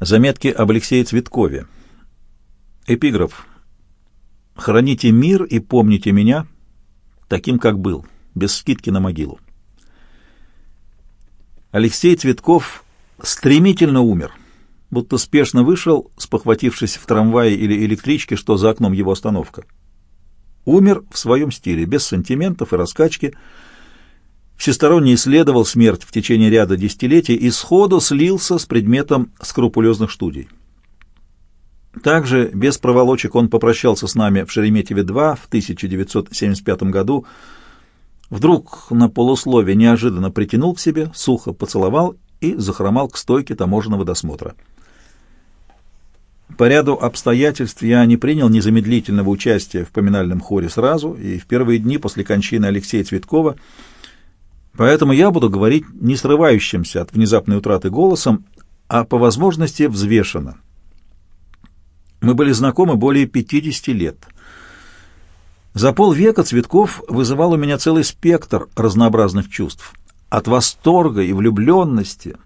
Заметки об Алексее Цветкове. Эпиграф. «Храните мир и помните меня таким, как был, без скидки на могилу». Алексей Цветков стремительно умер, будто спешно вышел, спохватившись в трамвае или электричке, что за окном его остановка. Умер в своем стиле, без сантиментов и раскачки, всесторонне исследовал смерть в течение ряда десятилетий и сходу слился с предметом скрупулезных студий. Также без проволочек он попрощался с нами в Шереметьеве-2 в 1975 году, вдруг на полуслове неожиданно притянул к себе, сухо поцеловал и захромал к стойке таможенного досмотра. По ряду обстоятельств я не принял незамедлительного участия в поминальном хоре сразу, и в первые дни после кончины Алексея Цветкова – Поэтому я буду говорить не срывающимся от внезапной утраты голосом, а по возможности взвешенно. Мы были знакомы более 50 лет. За полвека Цветков вызывал у меня целый спектр разнообразных чувств. От восторга и влюбленности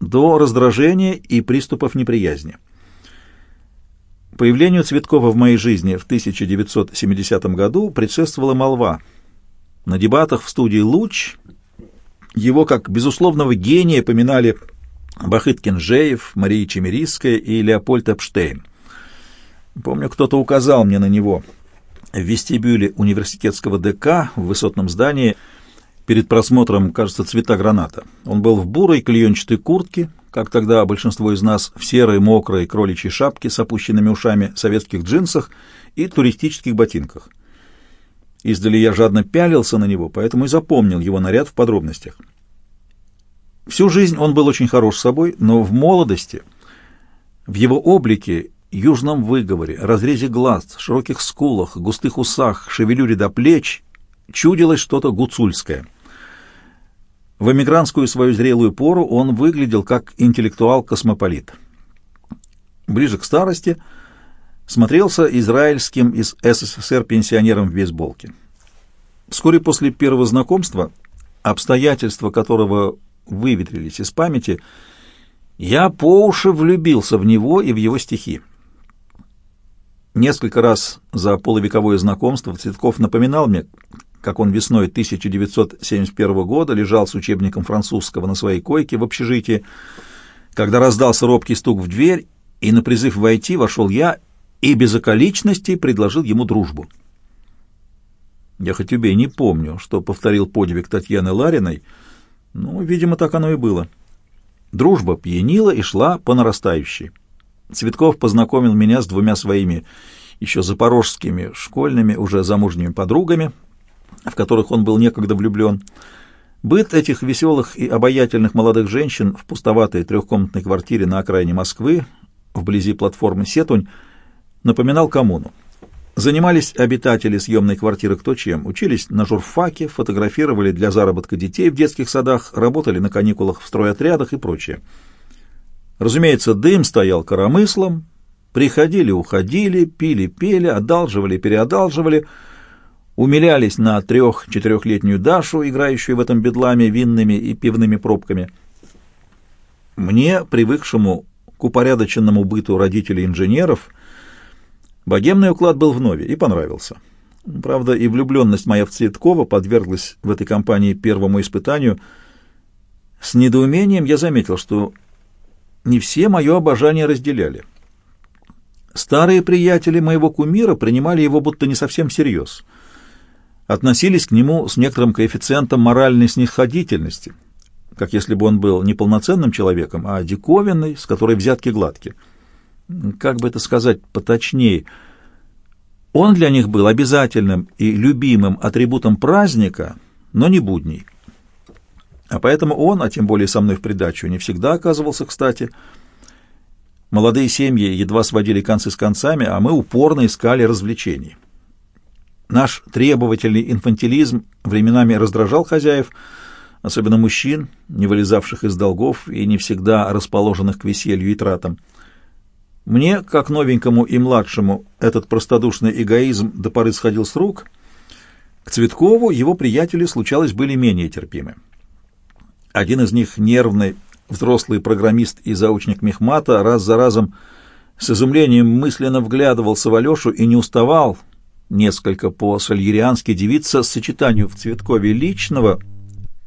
до раздражения и приступов неприязни. Появлению Цветкова в моей жизни в 1970 году предшествовала молва. На дебатах в студии «Луч» Его как безусловного гения поминали Бахыт-Кенжеев, Мария Чемерийская и Леопольд Эпштейн. Помню, кто-то указал мне на него в вестибюле университетского ДК в высотном здании перед просмотром, кажется, цвета граната. Он был в бурой клеенчатой куртке, как тогда большинство из нас, в серой мокрой кроличьей шапке с опущенными ушами, советских джинсах и туристических ботинках. Издали я жадно пялился на него, поэтому и запомнил его наряд в подробностях. Всю жизнь он был очень хорош собой, но в молодости, в его облике, южном выговоре, разрезе глаз, широких скулах, густых усах, шевелюре до плеч чудилось что-то гуцульское. В эмигрантскую свою зрелую пору он выглядел как интеллектуал-космополит. Ближе к старости – смотрелся израильским из СССР пенсионером в бейсболке. Вскоре после первого знакомства, обстоятельства которого выветрились из памяти, я по уши влюбился в него и в его стихи. Несколько раз за полувековое знакомство Цветков напоминал мне, как он весной 1971 года лежал с учебником французского на своей койке в общежитии, когда раздался робкий стук в дверь, и на призыв войти вошел я и без околичностей предложил ему дружбу. Я хоть убей не помню, что повторил подвиг Татьяны Лариной, но, видимо, так оно и было. Дружба пьянила и шла по нарастающей. Цветков познакомил меня с двумя своими еще запорожскими школьными, уже замужними подругами, в которых он был некогда влюблен. Быт этих веселых и обаятельных молодых женщин в пустоватой трехкомнатной квартире на окраине Москвы, вблизи платформы «Сетунь», напоминал коммуну. Занимались обитатели съемной квартиры кто чем. Учились на журфаке, фотографировали для заработка детей в детских садах, работали на каникулах в стройотрядах и прочее. Разумеется, дым стоял коромыслом, приходили, уходили, пили, пели, одалживали, переодалживали, умилялись на трех-четырехлетнюю Дашу, играющую в этом бедламе винными и пивными пробками. Мне, привыкшему к упорядоченному быту родителей инженеров, Богемный уклад был вновь и понравился. Правда, и влюбленность моя в Цветкова подверглась в этой компании первому испытанию. С недоумением я заметил, что не все мое обожание разделяли. Старые приятели моего кумира принимали его будто не совсем всерьез. Относились к нему с некоторым коэффициентом моральной снисходительности, как если бы он был не полноценным человеком, а диковинный, с которой взятки гладкие как бы это сказать поточнее, он для них был обязательным и любимым атрибутом праздника, но не будней. А поэтому он, а тем более со мной в придачу, не всегда оказывался кстати. Молодые семьи едва сводили концы с концами, а мы упорно искали развлечений. Наш требовательный инфантилизм временами раздражал хозяев, особенно мужчин, не вылезавших из долгов и не всегда расположенных к веселью и тратам. Мне, как новенькому и младшему, этот простодушный эгоизм до поры сходил с рук. К Цветкову его приятели, случалось, были менее терпимы. Один из них, нервный, взрослый программист и заучник Мехмата, раз за разом с изумлением мысленно вглядывался в Алешу и не уставал, несколько по-сальериански дивиться сочетанию в Цветкове личного,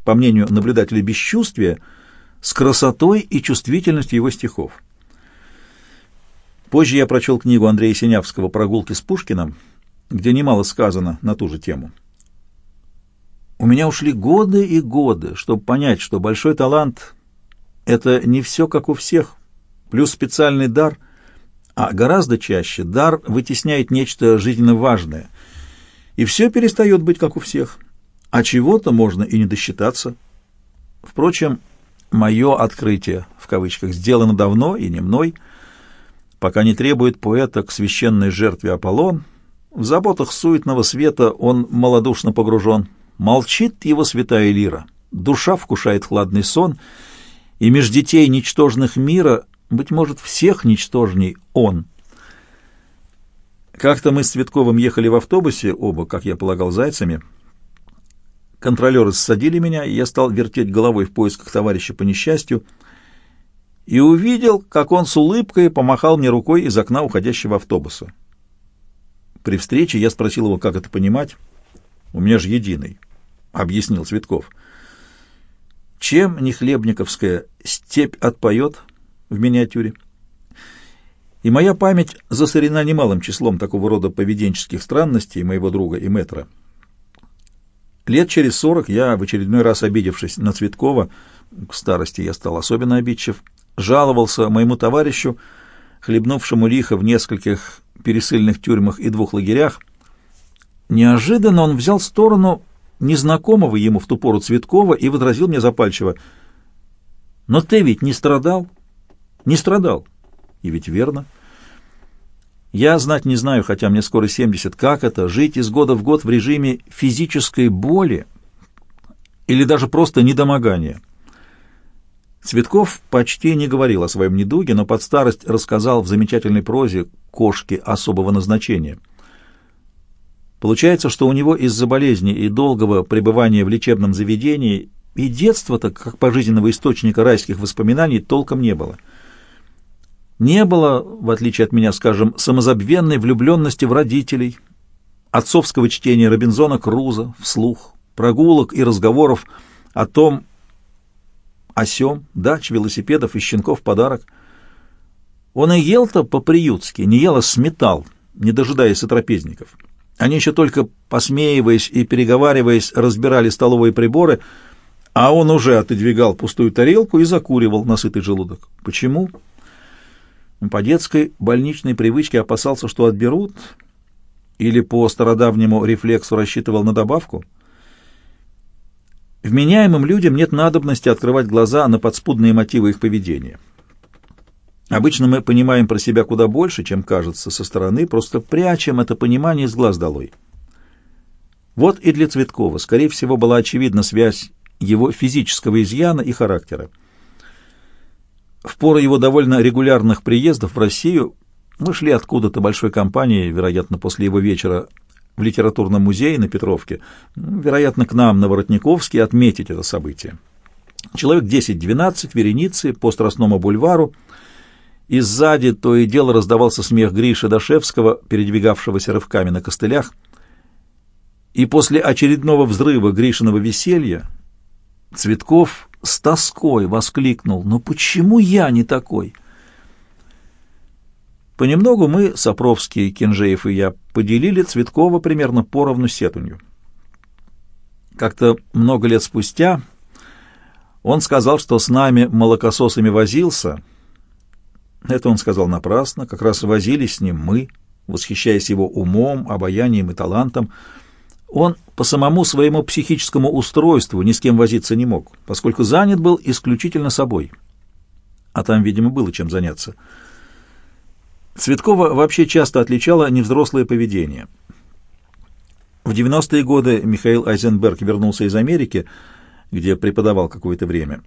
по мнению наблюдателя, бесчувствия, с красотой и чувствительностью его стихов. Позже я прочел книгу Андрея Синявского «Прогулки с Пушкиным», где немало сказано на ту же тему. У меня ушли годы и годы, чтобы понять, что большой талант — это не все как у всех, плюс специальный дар, а гораздо чаще дар вытесняет нечто жизненно важное, и все перестает быть как у всех, а чего-то можно и не досчитаться. Впрочем, мое открытие, в кавычках, сделано давно и не мной, пока не требует поэта к священной жертве Аполлон, в заботах суетного света он малодушно погружен, Молчит его святая лира, душа вкушает хладный сон, и меж детей ничтожных мира, быть может, всех ничтожней он. Как-то мы с Цветковым ехали в автобусе, оба, как я полагал, зайцами. Контролеры ссадили меня, и я стал вертеть головой в поисках товарища по несчастью, и увидел, как он с улыбкой помахал мне рукой из окна уходящего автобуса. При встрече я спросил его, как это понимать. У меня же единый. — объяснил Цветков. «Чем не хлебниковская степь отпоет в миниатюре?» И моя память засорена немалым числом такого рода поведенческих странностей моего друга и метра. Лет через сорок я, в очередной раз обидевшись на Цветкова, к старости я стал особенно обидчив, жаловался моему товарищу, хлебнувшему лихо в нескольких пересыльных тюрьмах и двух лагерях. Неожиданно он взял сторону незнакомого ему в ту пору Цветкова и возразил мне запальчиво. «Но ты ведь не страдал?» «Не страдал». И ведь верно. Я знать не знаю, хотя мне скоро 70, как это — жить из года в год в режиме физической боли или даже просто недомогания. Цветков почти не говорил о своем недуге, но под старость рассказал в замечательной прозе «Кошки особого назначения». Получается, что у него из-за болезни и долгого пребывания в лечебном заведении и детства-то, как пожизненного источника райских воспоминаний, толком не было. Не было, в отличие от меня, скажем, самозабвенной влюбленности в родителей, отцовского чтения Робинзона Круза вслух, прогулок и разговоров о том, о сём, дач, велосипедов и щенков подарок. Он и ел-то по-приютски, не ел, а сметал, не дожидаясь отрапезников. Они еще только, посмеиваясь и переговариваясь, разбирали столовые приборы, а он уже отодвигал пустую тарелку и закуривал насытый желудок. Почему? По детской больничной привычке опасался, что отберут, или по стародавнему рефлексу рассчитывал на добавку. Вменяемым людям нет надобности открывать глаза на подспудные мотивы их поведения. Обычно мы понимаем про себя куда больше, чем кажется со стороны, просто прячем это понимание с глаз долой. Вот и для Цветкова, скорее всего, была очевидна связь его физического изъяна и характера. В пору его довольно регулярных приездов в Россию мы шли откуда-то большой компанией, вероятно, после его вечера в литературном музее на Петровке, вероятно, к нам на Воротниковске отметить это событие. Человек 10-12, вереницы, по Страстному бульвару — и сзади то и дело раздавался смех Гриши Дашевского, передвигавшегося рывками на костылях. И после очередного взрыва Гришиного веселья Цветков с тоской воскликнул «Но почему я не такой?» Понемногу мы, Сапровский, Кенжеев и я, поделили Цветкова примерно поровну сетунью. Как-то много лет спустя он сказал, что с нами, молокососами, возился — это он сказал напрасно, как раз возились с ним мы, восхищаясь его умом, обаянием и талантом. Он по самому своему психическому устройству ни с кем возиться не мог, поскольку занят был исключительно собой. А там, видимо, было чем заняться. Цветкова вообще часто отличала невзрослое поведение. В 90-е годы Михаил Айзенберг вернулся из Америки, где преподавал какое-то время.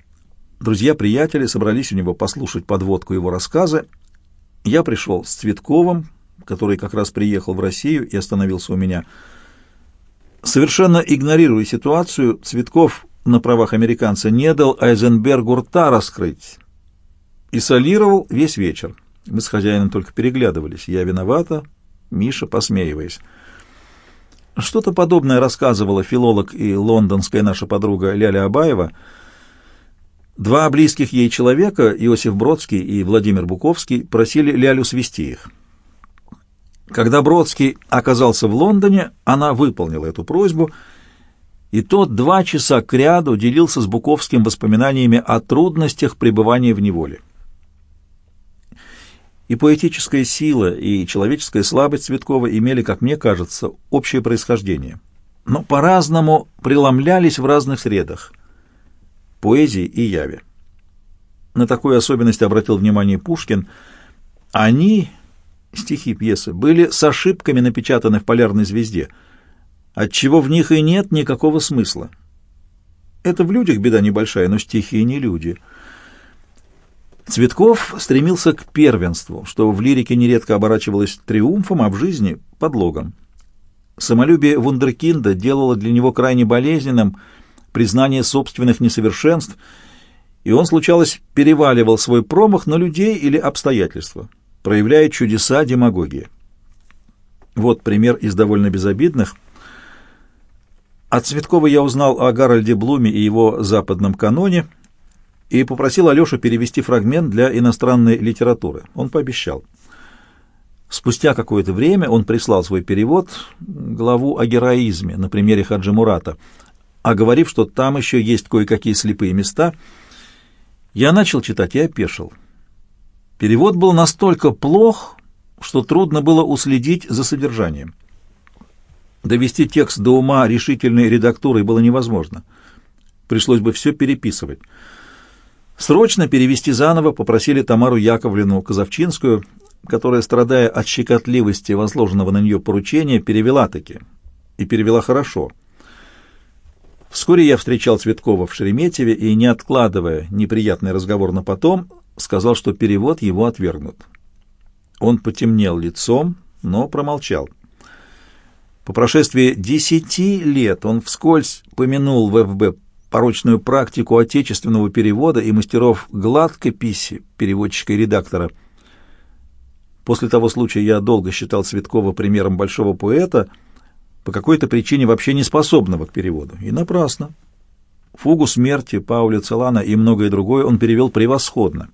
Друзья-приятели собрались у него послушать подводку его рассказа. Я пришел с Цветковым, который как раз приехал в Россию и остановился у меня. Совершенно игнорируя ситуацию, Цветков на правах американца не дал Айзенбергу рта раскрыть и солировал весь вечер. Мы с хозяином только переглядывались. Я виновата, Миша, посмеиваясь. Что-то подобное рассказывала филолог и лондонская наша подруга Ляля Абаева. Два близких ей человека, Иосиф Бродский и Владимир Буковский, просили Лялю свести их. Когда Бродский оказался в Лондоне, она выполнила эту просьбу, и тот два часа кряду делился с Буковским воспоминаниями о трудностях пребывания в неволе. И поэтическая сила, и человеческая слабость Цветкова имели, как мне кажется, общее происхождение, но по-разному преломлялись в разных средах – поэзии и яве. На такую особенность обратил внимание Пушкин. Они, стихи пьесы, были с ошибками напечатаны в «Полярной звезде», отчего в них и нет никакого смысла. Это в людях беда небольшая, но стихи не люди – Цветков стремился к первенству, что в лирике нередко оборачивалось триумфом, а в жизни — подлогом. Самолюбие вундеркинда делало для него крайне болезненным признание собственных несовершенств, и он, случалось, переваливал свой промах на людей или обстоятельства, проявляя чудеса демагогии. Вот пример из довольно безобидных. От Цветкова я узнал о Гарольде Блуме и его западном каноне — и попросил Алешу перевести фрагмент для иностранной литературы. Он пообещал. Спустя какое-то время он прислал свой перевод, главу о героизме на примере Хаджи Мурата, оговорив, что там еще есть кое-какие слепые места. Я начал читать и опешил. Перевод был настолько плох, что трудно было уследить за содержанием. Довести текст до ума решительной редактурой было невозможно. Пришлось бы все переписывать. Срочно перевести заново попросили Тамару Яковлевну Казовчинскую, которая, страдая от щекотливости возложенного на нее поручения, перевела таки. И перевела хорошо. Вскоре я встречал Цветкова в Шереметьеве и, не откладывая неприятный разговор на потом, сказал, что перевод его отвергнут. Он потемнел лицом, но промолчал. По прошествии десяти лет он вскользь помянул в ФБ порочную практику отечественного перевода и мастеров гладкописи, переводчика и редактора. После того случая я долго считал Цветкова примером большого поэта, по какой-то причине вообще не способного к переводу. И напрасно. «Фугу смерти» Пауля Целана и многое другое он перевел превосходно.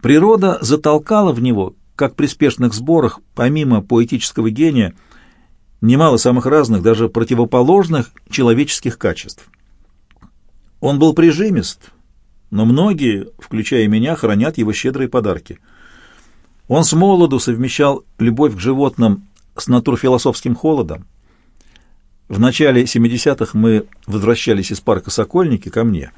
Природа затолкала в него, как при спешных сборах, помимо поэтического гения – немало самых разных, даже противоположных человеческих качеств. Он был прижимист, но многие, включая меня, хранят его щедрые подарки. Он с молоду совмещал любовь к животным с натурфилософским холодом. В начале 70-х мы возвращались из парка Сокольники ко мне.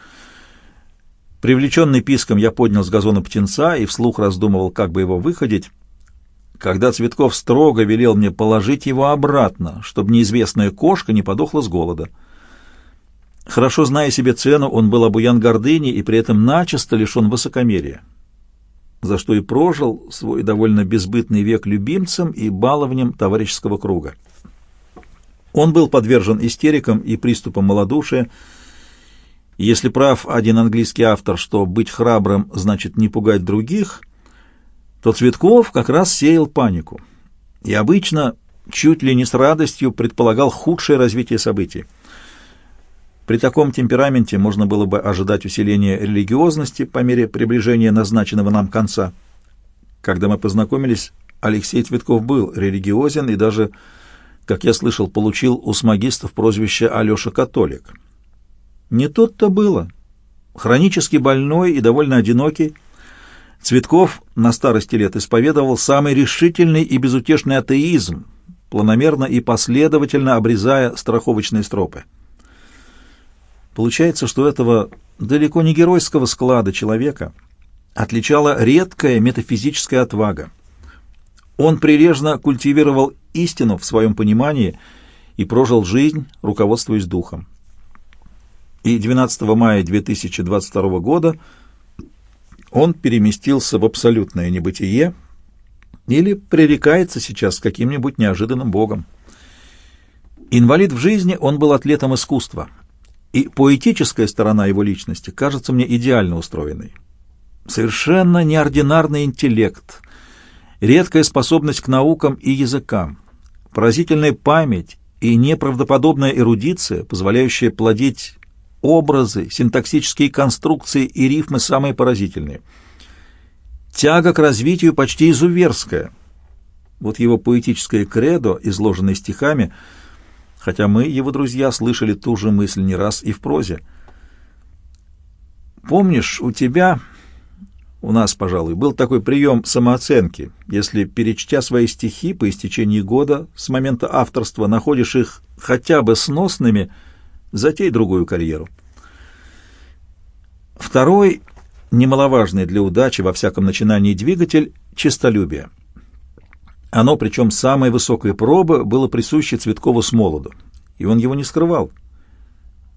Привлеченный писком я поднял с газона птенца и вслух раздумывал, как бы его выходить когда Цветков строго велел мне положить его обратно, чтобы неизвестная кошка не подохла с голода. Хорошо зная себе цену, он был обуян гордыней и при этом начисто лишен высокомерия, за что и прожил свой довольно безбытный век любимцем и баловнем товарищеского круга. Он был подвержен истерикам и приступам малодушия. Если прав один английский автор, что быть храбрым значит не пугать других — то Цветков как раз сеял панику и обычно чуть ли не с радостью предполагал худшее развитие событий. При таком темпераменте можно было бы ожидать усиления религиозности по мере приближения назначенного нам конца. Когда мы познакомились, Алексей Цветков был религиозен и даже, как я слышал, получил у смагистов прозвище Алеша Католик. Не тут-то было. Хронически больной и довольно одинокий, Цветков на старости лет исповедовал самый решительный и безутешный атеизм, планомерно и последовательно обрезая страховочные стропы. Получается, что этого далеко не геройского склада человека отличала редкая метафизическая отвага. Он прилежно культивировал истину в своем понимании и прожил жизнь, руководствуясь духом. И 12 мая 2022 года – он переместился в абсолютное небытие или пререкается сейчас с каким-нибудь неожиданным богом. Инвалид в жизни, он был атлетом искусства и поэтическая сторона его личности кажется мне идеально устроенной. Совершенно неординарный интеллект, редкая способность к наукам и языкам, поразительная память и неправдоподобная эрудиция, позволяющая плодить образы, синтаксические конструкции и рифмы самые поразительные. Тяга к развитию почти изуверская. Вот его поэтическое кредо, изложенное стихами, хотя мы, его друзья, слышали ту же мысль не раз и в прозе. «Помнишь, у тебя, у нас, пожалуй, был такой прием самооценки. Если, перечтя свои стихи по истечении года с момента авторства, находишь их хотя бы сносными – затей другую карьеру. Второй, немаловажный для удачи во всяком начинании двигатель — честолюбие. Оно, причем самой высокой пробы, было присуще Цветкову с молоду, и он его не скрывал.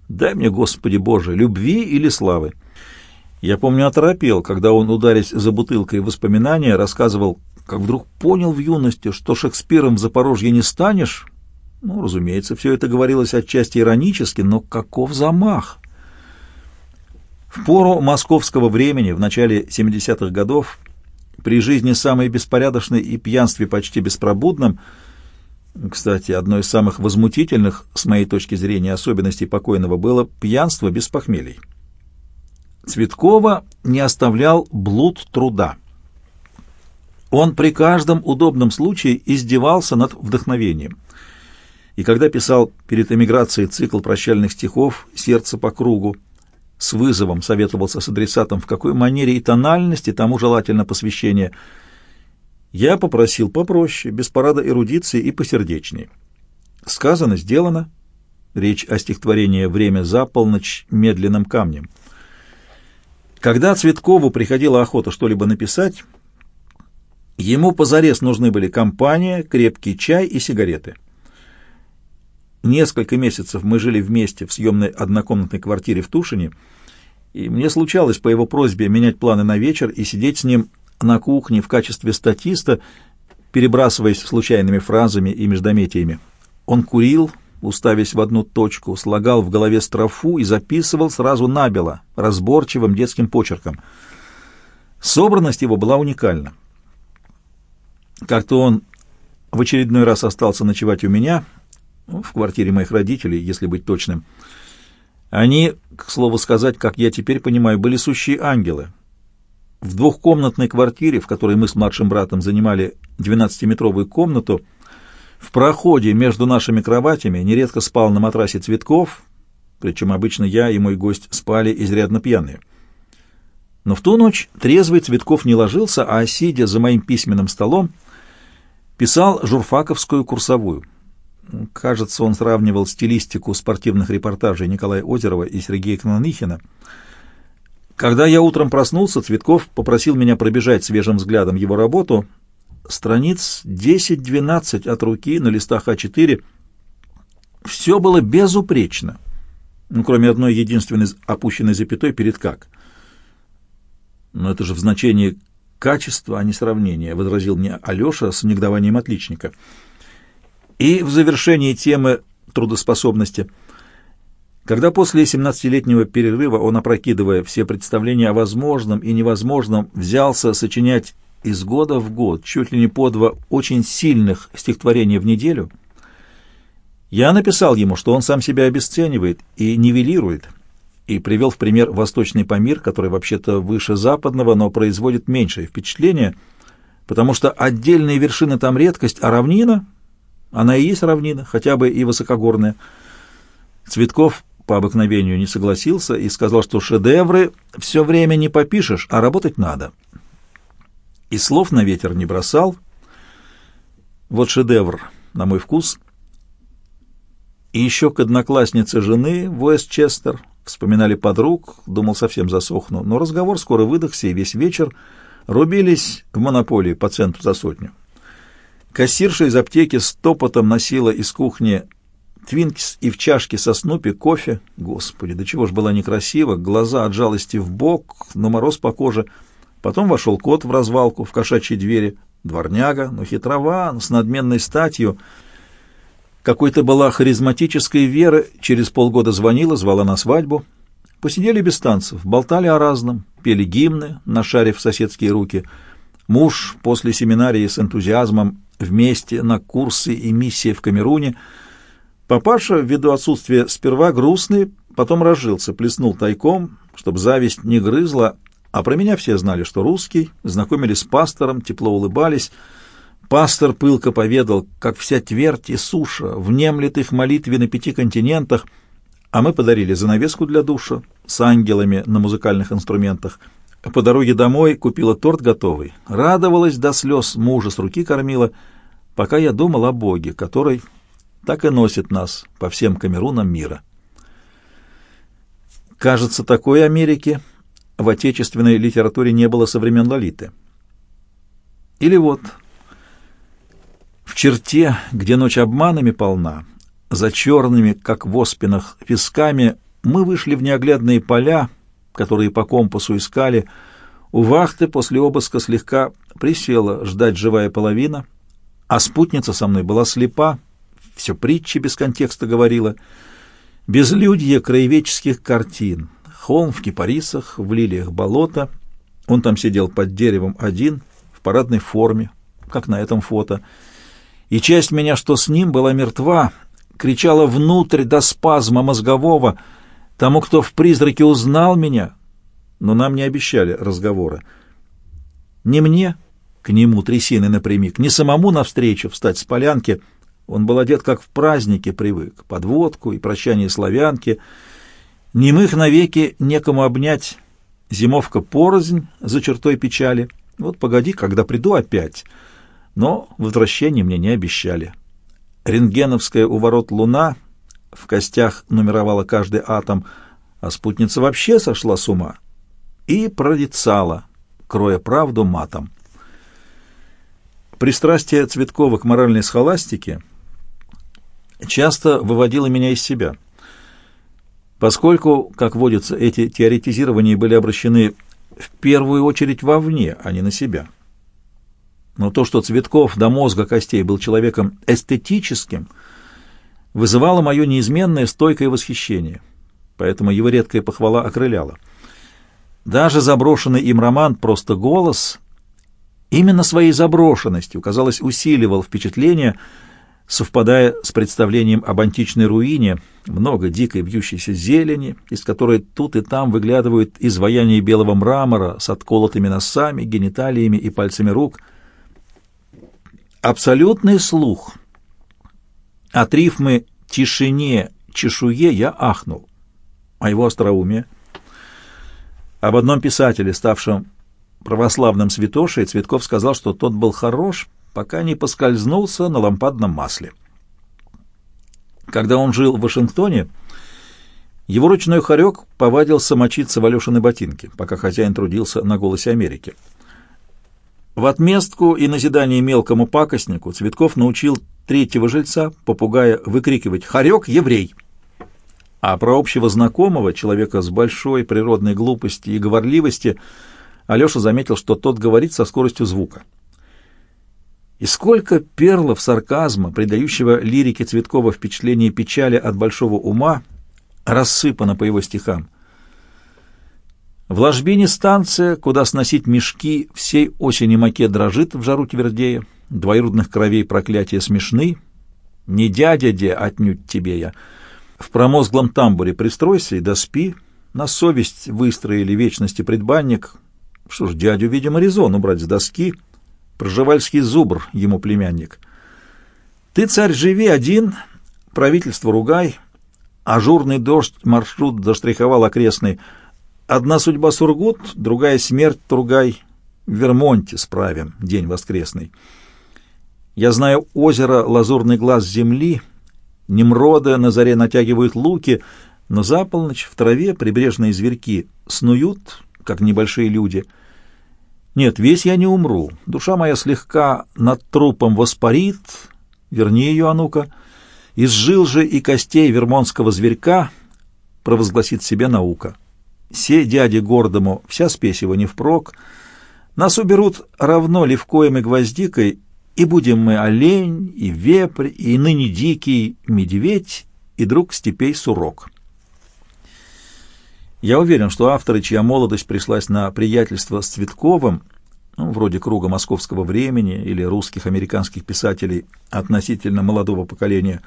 «Дай мне, Господи Боже, любви или славы!» Я помню, оторопел, когда он, ударясь за бутылкой воспоминания, рассказывал, как вдруг понял в юности, что Шекспиром в Запорожье не станешь, ну, разумеется, все это говорилось отчасти иронически, но каков замах? В пору московского времени, в начале 70-х годов, при жизни самой беспорядочной и пьянстве почти беспробудном, кстати, одной из самых возмутительных, с моей точки зрения, особенностей покойного было пьянство без похмелий. Цветкова не оставлял блуд труда. Он при каждом удобном случае издевался над вдохновением – и когда писал перед эмиграцией цикл прощальных стихов «Сердце по кругу», с вызовом советовался с адресатом, в какой манере и тональности тому желательно посвящение, я попросил попроще, без парада эрудиции и посердечнее. Сказано, сделано. Речь о стихотворении «Время за полночь медленным камнем». Когда Цветкову приходила охота что-либо написать, ему позарез нужны были компания, крепкий чай и сигареты. Несколько месяцев мы жили вместе в съемной однокомнатной квартире в Тушине, и мне случалось по его просьбе менять планы на вечер и сидеть с ним на кухне в качестве статиста, перебрасываясь случайными фразами и междометиями. Он курил, уставясь в одну точку, слагал в голове строфу и записывал сразу набело, разборчивым детским почерком. Собранность его была уникальна. Как-то он в очередной раз остался ночевать у меня — в квартире моих родителей, если быть точным. Они, к слову сказать, как я теперь понимаю, были сущие ангелы. В двухкомнатной квартире, в которой мы с младшим братом занимали 12-метровую комнату, в проходе между нашими кроватями нередко спал на матрасе Цветков, причем обычно я и мой гость спали изрядно пьяные. Но в ту ночь трезвый Цветков не ложился, а, сидя за моим письменным столом, писал журфаковскую курсовую — Кажется, он сравнивал стилистику спортивных репортажей Николая Озерова и Сергея Кнаныхина. Когда я утром проснулся, Цветков попросил меня пробежать свежим взглядом его работу. Страниц 10-12 от руки на листах А4. Все было безупречно, ну, кроме одной единственной опущенной запятой перед «как». «Но это же в значении качества, а не сравнения», — возразил мне Алеша с негодованием отличника. И в завершении темы трудоспособности, когда после 17-летнего перерыва он, опрокидывая все представления о возможном и невозможном, взялся сочинять из года в год чуть ли не по два очень сильных стихотворения в неделю, я написал ему, что он сам себя обесценивает и нивелирует, и привел в пример Восточный Памир, который вообще-то выше западного, но производит меньшее впечатление, потому что отдельные вершины там редкость, а равнина она и есть равнина, хотя бы и высокогорная. Цветков по обыкновению не согласился и сказал, что шедевры все время не попишешь, а работать надо. И слов на ветер не бросал. Вот шедевр, на мой вкус. И еще к однокласснице жены в Уэстчестер вспоминали подруг, думал, совсем засохну, но разговор скоро выдохся, и весь вечер рубились в монополии по центу за сотню. Кассирша из аптеки стопотом носила из кухни твинкс и в чашке со снупи кофе. Господи, до чего ж была некрасива, глаза от жалости в бок, но мороз по коже. Потом вошел кот в развалку, в кошачьей двери, дворняга, но хитрован, с надменной статью. Какой-то была харизматической веры, через полгода звонила, звала на свадьбу. Посидели без танцев, болтали о разном, пели гимны, нашарив соседские руки. Муж после семинарии с энтузиазмом вместе на курсы и миссии в Камеруне. Папаша, ввиду отсутствия, сперва грустный, потом разжился, плеснул тайком, чтобы зависть не грызла, а про меня все знали, что русский, знакомились с пастором, тепло улыбались. Пастор пылко поведал, как вся твердь и суша внемлет их молитве на пяти континентах, а мы подарили занавеску для душа с ангелами на музыкальных инструментах. По дороге домой купила торт готовый, радовалась до слез, мужа с руки кормила, пока я думал о Боге, который так и носит нас по всем Камерунам мира. Кажется, такой Америки в отечественной литературе не было со времен Лолиты. Или вот, в черте, где ночь обманами полна, за черными, как в оспинах, песками, мы вышли в неоглядные поля, которые по компасу искали. У вахты после обыска слегка присела ждать живая половина, а спутница со мной была слепа, все притчи без контекста говорила, безлюдье краеведческих картин, холм в кипарисах, в лилиях болота. Он там сидел под деревом один, в парадной форме, как на этом фото. И часть меня, что с ним, была мертва, кричала внутрь до спазма мозгового, тому, кто в призраке узнал меня, но нам не обещали разговора. Не мне, к нему трясины напрямик, не самому навстречу встать с полянки — он был одет, как в празднике привык, под водку и прощание славянки. Немых навеки некому обнять, зимовка порознь за чертой печали. Вот погоди, когда приду опять. Но возвращение мне не обещали. Рентгеновская у ворот луна в костях нумеровала каждый атом, а спутница вообще сошла с ума и прорицала, кроя правду матом. Пристрастие Цветкова к моральной схоластике — часто выводило меня из себя. Поскольку, как водится, эти теоретизирования были обращены в первую очередь вовне, а не на себя. Но то, что Цветков до мозга костей был человеком эстетическим, вызывало мое неизменное стойкое восхищение, поэтому его редкая похвала окрыляла. Даже заброшенный им роман «Просто голос» именно своей заброшенностью, казалось, усиливал впечатление – совпадая с представлением об античной руине, много дикой вьющейся зелени, из которой тут и там выглядывают изваяния белого мрамора с отколотыми носами, гениталиями и пальцами рук. Абсолютный слух. От рифмы «тишине», «чешуе» я ахнул. А его остроумие? Об одном писателе, ставшем православным святошей, Цветков сказал, что тот был хорош, пока не поскользнулся на лампадном масле. Когда он жил в Вашингтоне, его ручной хорек повадился мочиться в Алешины ботинки, пока хозяин трудился на «Голосе Америки». В отместку и назидание мелкому пакостнику Цветков научил третьего жильца, попугая, выкрикивать «Хорек, еврей!». А про общего знакомого, человека с большой природной глупости и говорливости, Алеша заметил, что тот говорит со скоростью звука. И сколько перлов сарказма, придающего лирике Цветкова впечатление печали от большого ума, рассыпано по его стихам. В ложбине станция, куда сносить мешки, всей осени макет дрожит в жару твердея, двоюродных кровей проклятия смешны, не дядя де отнюдь тебе я. В промозглом тамбуре пристройся и доспи, на совесть выстроили вечности предбанник. Что ж, дядю, видимо, резон убрать с доски — Пржевальский зубр, ему племянник. Ты, царь, живи один, правительство ругай, ажурный дождь маршрут заштриховал окрестный. Одна судьба Сургут, другая смерть Тургай. В Вермонте справим день воскресный. Я знаю озеро, лазурный глаз земли, Немрода на заре натягивают луки, но за полночь в траве прибрежные зверьки снуют, как небольшие люди — нет, весь я не умру. Душа моя слегка над трупом воспарит, верни ее, а из жил же и костей вермонского зверька провозгласит себе наука. Се дяде гордому вся спесь его не впрок, нас уберут равно левкоем и гвоздикой, И будем мы олень, и вепрь, и ныне дикий медведь, и друг степей сурок. Я уверен, что авторы, чья молодость пришлась на приятельство с Цветковым, ну, вроде круга московского времени или русских американских писателей относительно молодого поколения,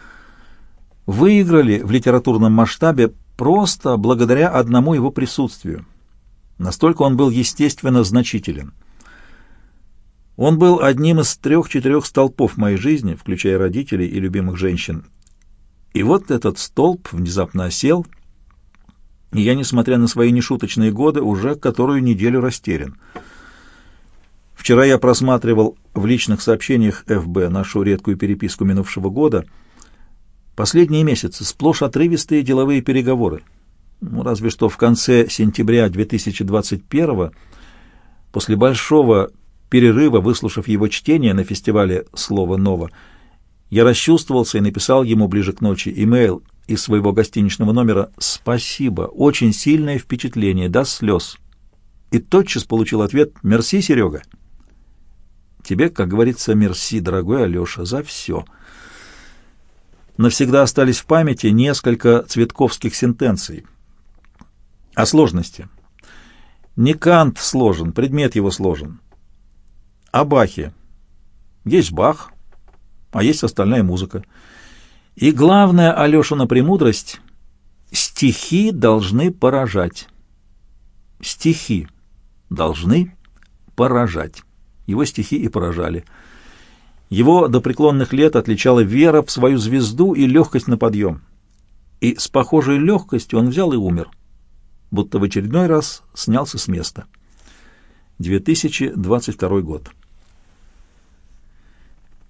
выиграли в литературном масштабе просто благодаря одному его присутствию. Настолько он был естественно значителен. Он был одним из трех-четырех столпов моей жизни, включая родителей и любимых женщин. И вот этот столб внезапно осел, и я, несмотря на свои нешуточные годы, уже которую неделю растерян. Вчера я просматривал в личных сообщениях ФБ нашу редкую переписку минувшего года. Последние месяцы сплошь отрывистые деловые переговоры. Ну, разве что в конце сентября 2021 после большого перерыва, выслушав его чтение на фестивале «Слово ново», я расчувствовался и написал ему ближе к ночи имейл из своего гостиничного номера «Спасибо, очень сильное впечатление, до слез». И тотчас получил ответ «Мерси, Серега». Тебе, как говорится, мерси, дорогой Алеша, за все. Навсегда остались в памяти несколько цветковских сентенций. О сложности. Не Кант сложен, предмет его сложен. О Бахе. Есть Бах, а есть остальная музыка. И главное, Алешина премудрость — стихи должны поражать. Стихи должны поражать. Его стихи и поражали. Его до преклонных лет отличала вера в свою звезду и легкость на подъем. И с похожей легкостью он взял и умер, будто в очередной раз снялся с места. 2022 год.